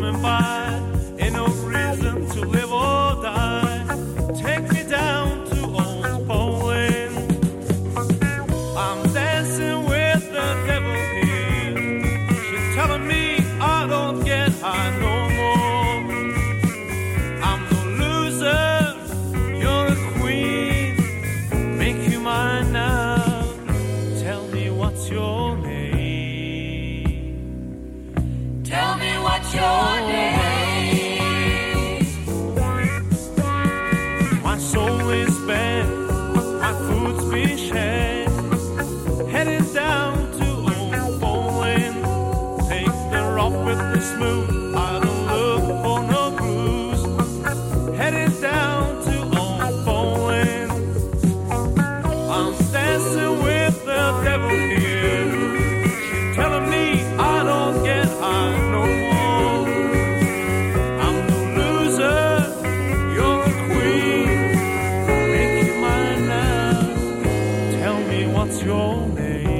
coming by. Ain't no reason to live or die. Take me down to old Poland. I'm dancing with the devil here. She's telling me I don't get high no more. I'm the loser, you're a queen. Make you mine now. Tell me what's your off with the smooth. I don't look for no bruise. Headed down to Old Bowling. I'm dancing with the devil here. Telling me I don't get high no more. your name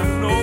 No.